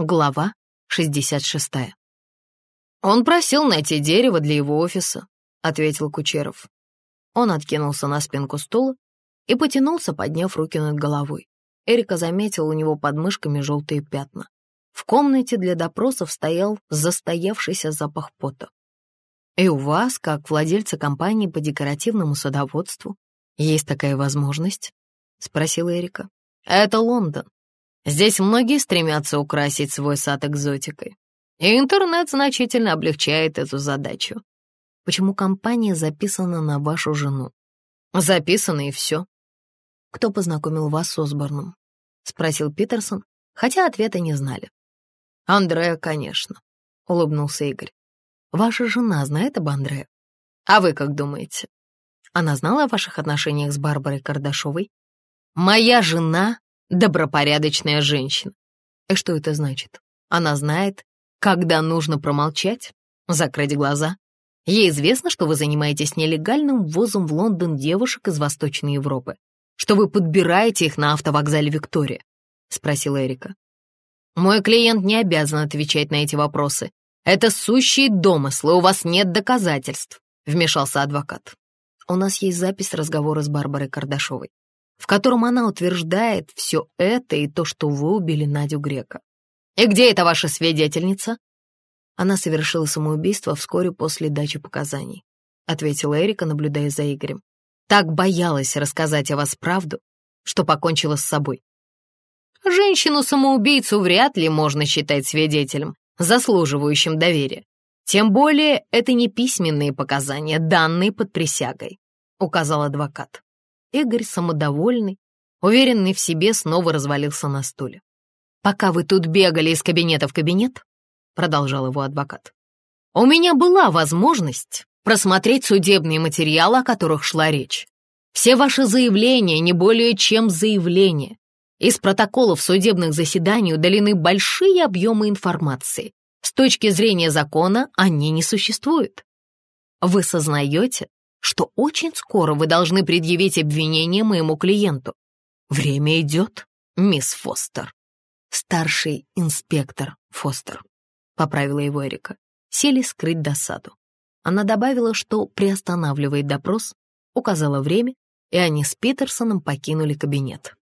Глава 66. «Он просил найти дерево для его офиса», — ответил Кучеров. Он откинулся на спинку стула и потянулся, подняв руки над головой. Эрика заметила у него под мышками желтые пятна. В комнате для допросов стоял застоявшийся запах пота. «И у вас, как владельца компании по декоративному садоводству, есть такая возможность?» — спросила Эрика. «Это Лондон. Здесь многие стремятся украсить свой сад экзотикой. И интернет значительно облегчает эту задачу. Почему компания записана на вашу жену? Записано и все. Кто познакомил вас с Осборном? Спросил Питерсон, хотя ответа не знали. Андреа, конечно, улыбнулся Игорь. Ваша жена знает об Андреа? А вы как думаете? Она знала о ваших отношениях с Барбарой Кардашовой? Моя жена добропорядочная женщина. И что это значит? Она знает, когда нужно промолчать, закрыть глаза. Ей известно, что вы занимаетесь нелегальным ввозом в Лондон девушек из Восточной Европы, что вы подбираете их на автовокзале Виктория, — спросила Эрика. Мой клиент не обязан отвечать на эти вопросы. Это сущие домыслы, у вас нет доказательств, — вмешался адвокат. У нас есть запись разговора с Барбарой Кардашовой в котором она утверждает все это и то, что вы убили Надю Грека. «И где эта ваша свидетельница?» Она совершила самоубийство вскоре после дачи показаний, ответила Эрика, наблюдая за Игорем. Так боялась рассказать о вас правду, что покончила с собой. Женщину-самоубийцу вряд ли можно считать свидетелем, заслуживающим доверия. Тем более это не письменные показания, данные под присягой, указал адвокат. Игорь, самодовольный, уверенный в себе, снова развалился на стуле. «Пока вы тут бегали из кабинета в кабинет», — продолжал его адвокат, «у меня была возможность просмотреть судебные материалы, о которых шла речь. Все ваши заявления не более чем заявления. Из протоколов судебных заседаний удалены большие объемы информации. С точки зрения закона они не существуют. Вы сознаете, что очень скоро вы должны предъявить обвинение моему клиенту. Время идет, мисс Фостер. Старший инспектор Фостер, поправила его Эрика. Сели скрыть досаду. Она добавила, что приостанавливает допрос, указала время, и они с Питерсоном покинули кабинет.